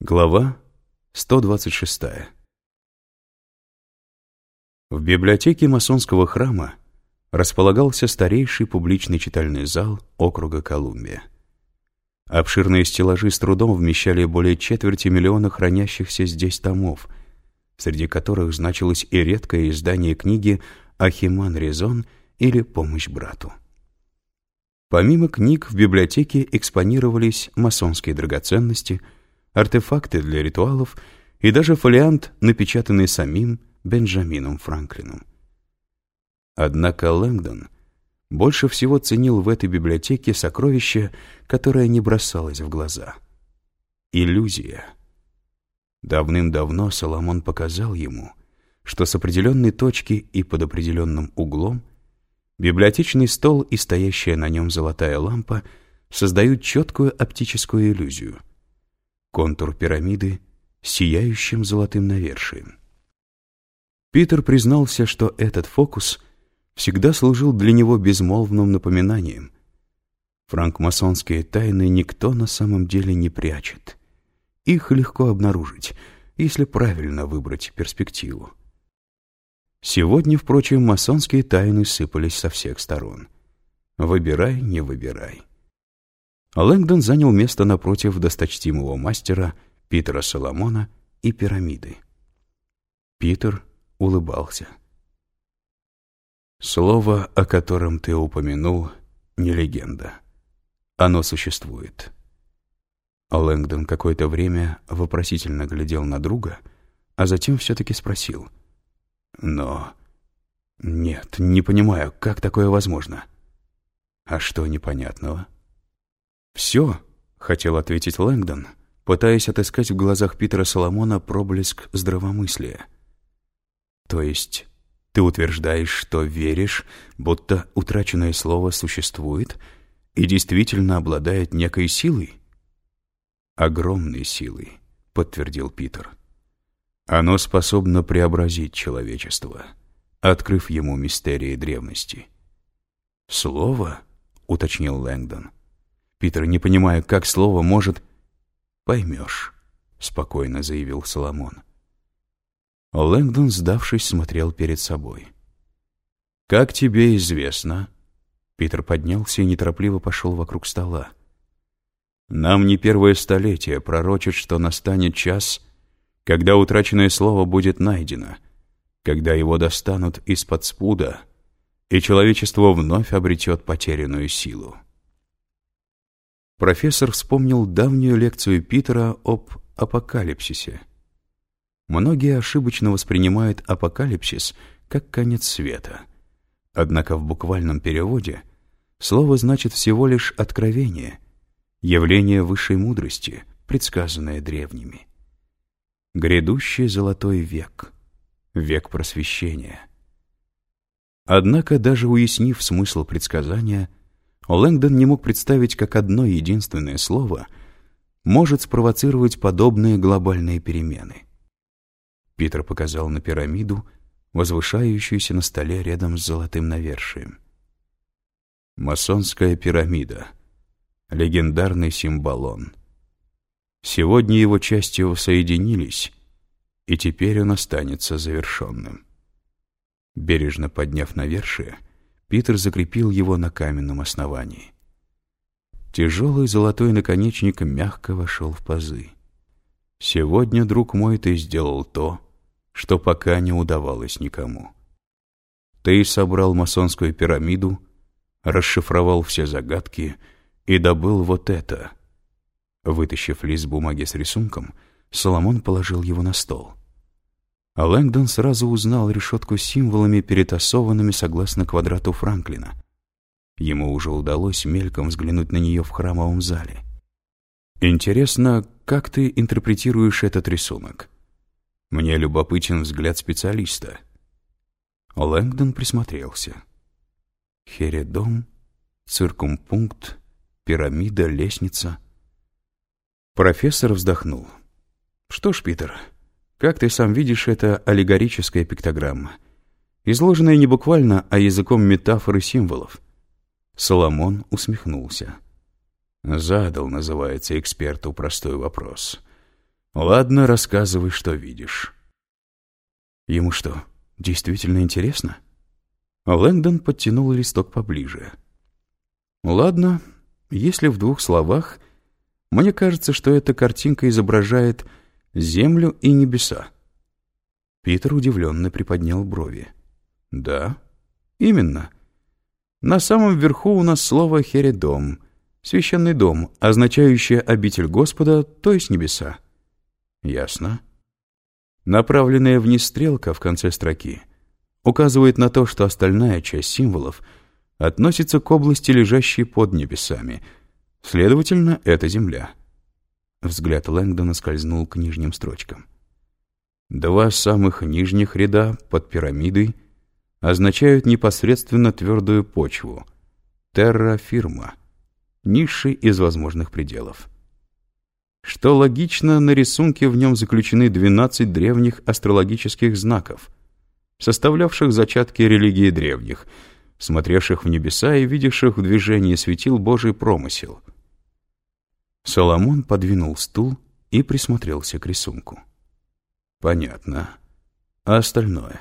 Глава 126 В библиотеке масонского храма располагался старейший публичный читальный зал округа Колумбия. Обширные стеллажи с трудом вмещали более четверти миллиона хранящихся здесь томов, среди которых значилось и редкое издание книги «Ахиман Резон» или «Помощь брату». Помимо книг в библиотеке экспонировались масонские драгоценности – артефакты для ритуалов и даже фолиант, напечатанный самим Бенджамином Франклином. Однако Лэнгдон больше всего ценил в этой библиотеке сокровище, которое не бросалось в глаза. Иллюзия. Давным-давно Соломон показал ему, что с определенной точки и под определенным углом библиотечный стол и стоящая на нем золотая лампа создают четкую оптическую иллюзию — контур пирамиды сияющим золотым навершием. Питер признался, что этот фокус всегда служил для него безмолвным напоминанием. Франкмасонские тайны никто на самом деле не прячет. Их легко обнаружить, если правильно выбрать перспективу. Сегодня, впрочем, масонские тайны сыпались со всех сторон. Выбирай, не выбирай. Лэнгдон занял место напротив досточтимого мастера Питера Соломона и пирамиды. Питер улыбался. «Слово, о котором ты упомянул, не легенда. Оно существует». Лэнгдон какое-то время вопросительно глядел на друга, а затем все-таки спросил. «Но... нет, не понимаю, как такое возможно?» «А что непонятного?» «Все», — хотел ответить Лэнгдон, пытаясь отыскать в глазах Питера Соломона проблеск здравомыслия. «То есть ты утверждаешь, что веришь, будто утраченное слово существует и действительно обладает некой силой?» «Огромной силой», — подтвердил Питер. «Оно способно преобразить человечество, открыв ему мистерии древности». «Слово?» — уточнил Лэнгдон. Питер, не понимая, как слово может... «Поймешь», — спокойно заявил Соломон. Лэнгдон, сдавшись, смотрел перед собой. «Как тебе известно...» Питер поднялся и неторопливо пошел вокруг стола. «Нам не первое столетие пророчит, что настанет час, когда утраченное слово будет найдено, когда его достанут из-под спуда, и человечество вновь обретет потерянную силу профессор вспомнил давнюю лекцию Питера об апокалипсисе. Многие ошибочно воспринимают апокалипсис как конец света. Однако в буквальном переводе слово значит всего лишь откровение, явление высшей мудрости, предсказанное древними. Грядущий золотой век, век просвещения. Однако, даже уяснив смысл предсказания, Лэнгдон не мог представить, как одно единственное слово может спровоцировать подобные глобальные перемены. Питер показал на пирамиду, возвышающуюся на столе рядом с золотым навершием. Масонская пирамида. Легендарный символон. Сегодня его части соединились, и теперь он останется завершенным. Бережно подняв навершие, Питер закрепил его на каменном основании. Тяжелый золотой наконечник мягко вошел в пазы. «Сегодня, друг мой, ты сделал то, что пока не удавалось никому. Ты собрал масонскую пирамиду, расшифровал все загадки и добыл вот это». Вытащив лист бумаги с рисунком, Соломон положил его на стол — а Лэнгдон сразу узнал решетку с символами, перетасованными согласно квадрату Франклина. Ему уже удалось мельком взглянуть на нее в храмовом зале. «Интересно, как ты интерпретируешь этот рисунок? Мне любопытен взгляд специалиста». Лэнгдон присмотрелся. Хередом, циркумпункт, пирамида, лестница. Профессор вздохнул. «Что ж, Питер, как ты сам видишь, это аллегорическая пиктограмма, изложенная не буквально, а языком метафор и символов. Соломон усмехнулся. Задал, называется, эксперту простой вопрос. Ладно, рассказывай, что видишь. Ему что, действительно интересно? Лэнгдон подтянул листок поближе. Ладно, если в двух словах, мне кажется, что эта картинка изображает землю и небеса. Питер удивленно приподнял брови. Да, именно. На самом верху у нас слово «хередом», священный дом, означающее обитель Господа, то есть небеса. Ясно. Направленная вниз стрелка в конце строки указывает на то, что остальная часть символов относится к области, лежащей под небесами. Следовательно, это Земля. Взгляд Лэнгдона скользнул к нижним строчкам. Два самых нижних ряда под пирамидой означают непосредственно твердую почву — террафирма — низший из возможных пределов. Что логично, на рисунке в нем заключены 12 древних астрологических знаков, составлявших зачатки религии древних, смотревших в небеса и видевших в движении светил Божий промысел. Соломон подвинул стул и присмотрелся к рисунку. Понятно. А остальное?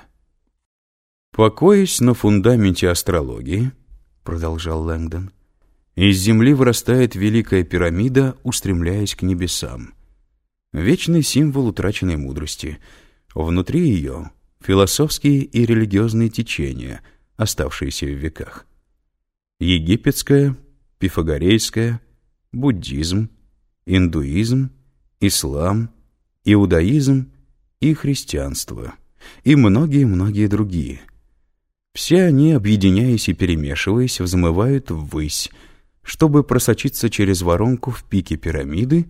«Покоясь на фундаменте астрологии», — продолжал Лэнгдон, — из земли вырастает великая пирамида, устремляясь к небесам. Вечный символ утраченной мудрости. Внутри ее философские и религиозные течения, оставшиеся в веках. Египетская, пифагорейская, буддизм, индуизм, ислам, иудаизм и христианство, и многие-многие другие. Все они, объединяясь и перемешиваясь, взмывают ввысь, чтобы просочиться через воронку в пике пирамиды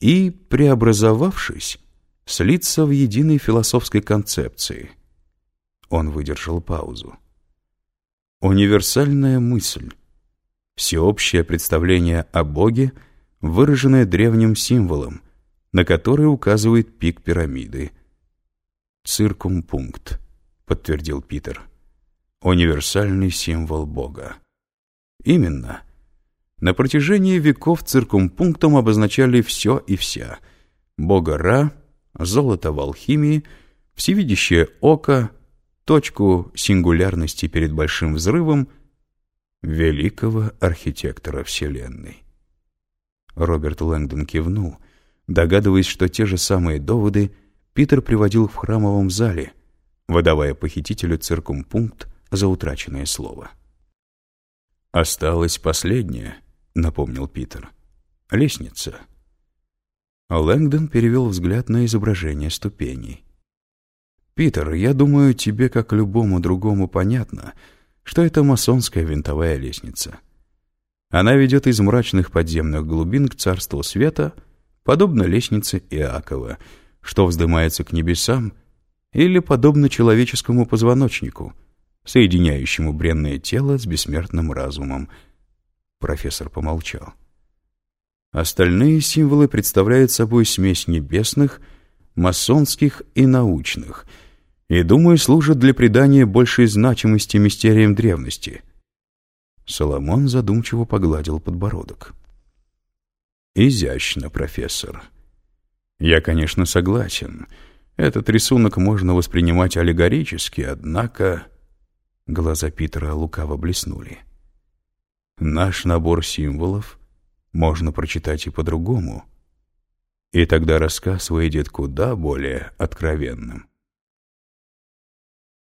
и, преобразовавшись, слиться в единой философской концепции. Он выдержал паузу. Универсальная мысль, всеобщее представление о Боге, выраженное древним символом, на который указывает пик пирамиды. «Циркумпункт», — подтвердил Питер. «Универсальный символ Бога». «Именно». На протяжении веков циркумпунктом обозначали все и вся. Бога Ра, золото в алхимии, всевидящее око, точку сингулярности перед большим взрывом великого архитектора Вселенной. Роберт Лэнгдон кивнул, догадываясь, что те же самые доводы Питер приводил в храмовом зале, выдавая похитителю циркумпункт за утраченное слово. Осталось последнее —— напомнил Питер. «Лестница». Лэнгдон перевел взгляд на изображение ступеней. «Питер, я думаю, тебе, как любому другому, понятно, что это масонская винтовая лестница. Она ведет из мрачных подземных глубин к царству света, подобно лестнице Иакова, что вздымается к небесам, или подобно человеческому позвоночнику, соединяющему бренное тело с бессмертным разумом — Профессор помолчал. Остальные символы представляют собой смесь небесных, масонских и научных, и, думаю, служат для придания большей значимости мистериям древности. Соломон задумчиво погладил подбородок. «Изящно, профессор. Я, конечно, согласен. Этот рисунок можно воспринимать аллегорически, однако...» Глаза Питера лукаво блеснули. — Наш набор символов можно прочитать и по-другому. И тогда рассказ выйдет куда более откровенным.